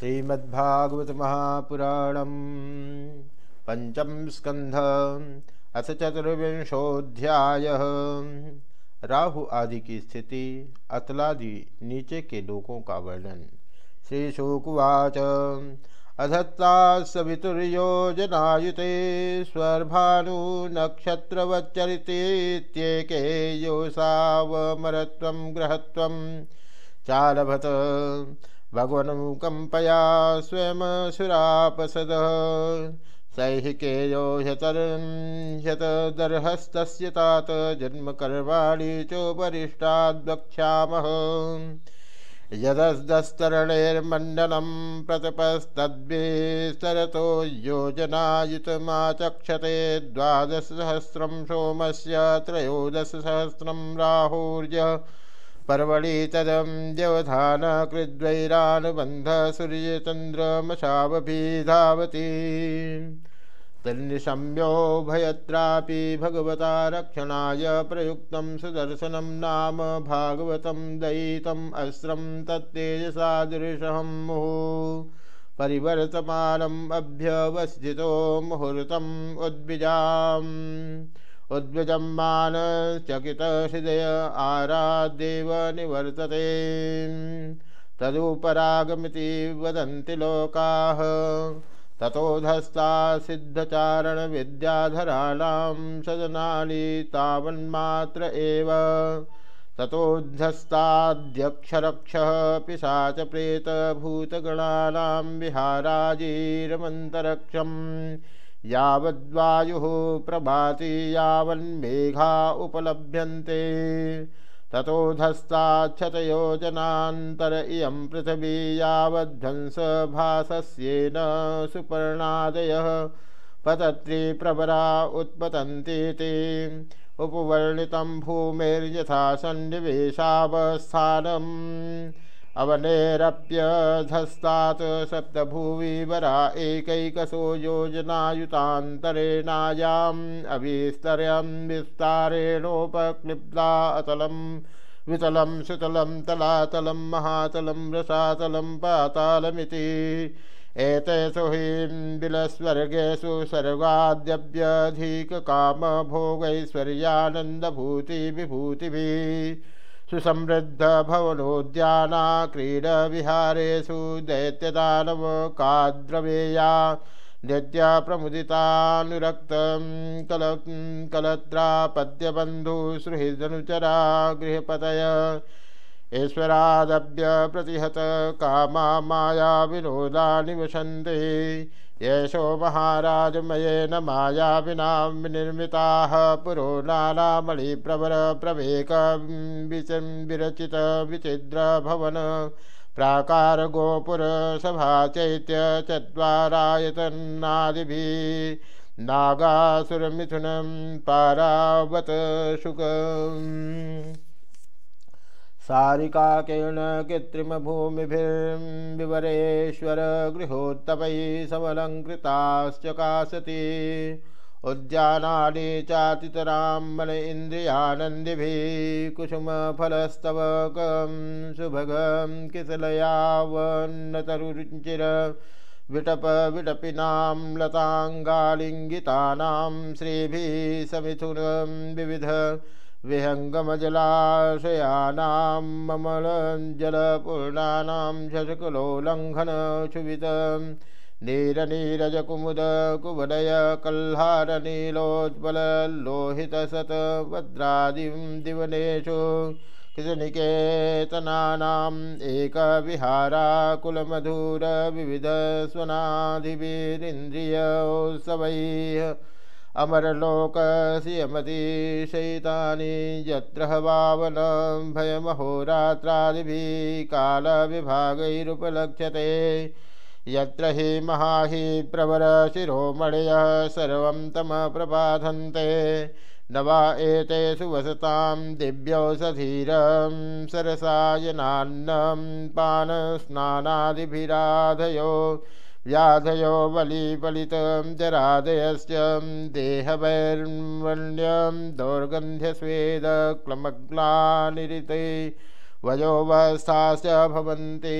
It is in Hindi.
श्रीमद्भागवत महापुराण पंचम स्कंध अथ चतुर्विंशोध्याय राहु आदि की स्थिति, अतलादि नीचे के लोकों का वर्णन। श्री शुकुवाच अधत्ता सवितुर्योजनायुते स्वर्भानु नक्षत्रवच्चरितेत्येके योऽसावमरत्वं ग्रहत्वं चालभत। भगवनुकम्पया स्वयं सुरापसद। सैहिकेयो ह्यतदर्हस्तस्य तात जन्मकर्माणि चोपरिष्टाद्वक्ष्यामः। यदस्तरणैर्मण्डलं प्रतपस्तद्विस्तरतो योजनायुतमाचक्षते द्वादशसहस्रं सोमस्य त्रयोदशसहस्रं राहुर्य पर्वणि तदं व्यवधान कृद्वैरानुबन्ध सूर्यचन्द्रमशावभिधावती तन्निशम्यो भयत्रापि भगवता रक्षणाय प्रयुक्तं सुदर्शनं नाम भागवतं दयितम् अस्रं तत्तेजसादृशहं मुहुः। परिवर्तमानम् अभ्यवस्थितो मुहूर्तम् उद्विजाम् उद्विजमानश्चकितहृदय आरादेव निवर्तते। तदुपरागमिति वदन्ति लोकाः। ततोधस्ता सिद्धचारणविद्याधराणां सदनानि तावन्मात्र एव। ततोद्धस्ताध्यक्षरक्षः पिशाचप्रेतभूतगणानां विहाराजीरमन्तरक्षम्। यावद्वायुः प्रभाति यावन्मेघा उपलभ्यन्ते। ततोधस्ताक्षतयो जनान्तर इयं पृथिवी यावध्वंसभासस्येन सुपर्णादयः। पतत्रिप्रवरा उत्पतन्तीति उपवर्णितं भूमिर्यथा सन्निवेशावस्थानम्। अवनेरप्यधस्तात् सप्तभुविवरा एकैकशो योजनायुतान्तरेणायाम् अभिस्तरं विस्तारेणोपक्लिप्ता अतलं वितलं सुतलं तलातलं महातलं रसातलं पातालमिति एतेषु हि बिलस्वर्गेषु सर्गाद्यभ्यधिककामभोगैश्वर्यानन्दभूतिविभूतिभिः सुसमृद्धभवनोद्याना क्रीडविहारेषु दैत्यदानवकाद्रवेया नित्यप्रमुदितानुरक्तं कल कलत्रापद्यबन्धुसुहृदनुचरा गृहपतय ईश्वरादभ्य कामा माया विनोदा निवसन्ते येषो महाराजमयेन माया विना विनिर्मिताः पुरो नानामणिप्रवर प्रवेक विरचित विचिद्र भवन प्राकार गोपुर सभा चैत्य चत्वारायतनादिभिः नागासुरमिथुनं पारावत शुक सारिकाकेण कृत्रिमभूमिभिर्विवरेश्वर गृहोत्तमैः समलङ्कृताश्चकाशति उद्यानानि चातितरां मन इन्द्रियानन्दिभिः कुसुमफलस्तवकं सुभगं किसलयावन्नतरुचिर विटप विटपिनां लताङ्गालिङ्गितानां श्रीभिः समिथुनं विविध विहङ्गमजलाशयानां ममलजलपूर्णानां शशकुलोल्लङ्घनक्षुभितं नीरनीरजकुमुदकुवलय कल्हारनीलोज्ज्वललोहितशतभद्रादिं दिवनेषु कृतनिकेतनानाम् एकविहाराकुलमधुरविविधस्वनादिभिरिन्द्रियोत्सवैः अमरलोकसियमतिशयितानि यत्र वावनं भयमहोरात्रादिभिः कालविभागैरुपलक्ष्यते। यत्र हि महाहि प्रवरशिरोमणयः सर्वं तमप्रबाधन्ते न वा एतेषु वसतां दिव्यौषधीरं सरसायनान्नं पानस्नानादिभिराधयो। व्याधयो बलिपलितं च देहवैर्वण्यं दौर्गन्ध्यस्वेदक्लमग्लानिरिते दुर्गन्ध्यस्वेदक्लमग्लानिरिते वयोवस्थाश्च भवन्ति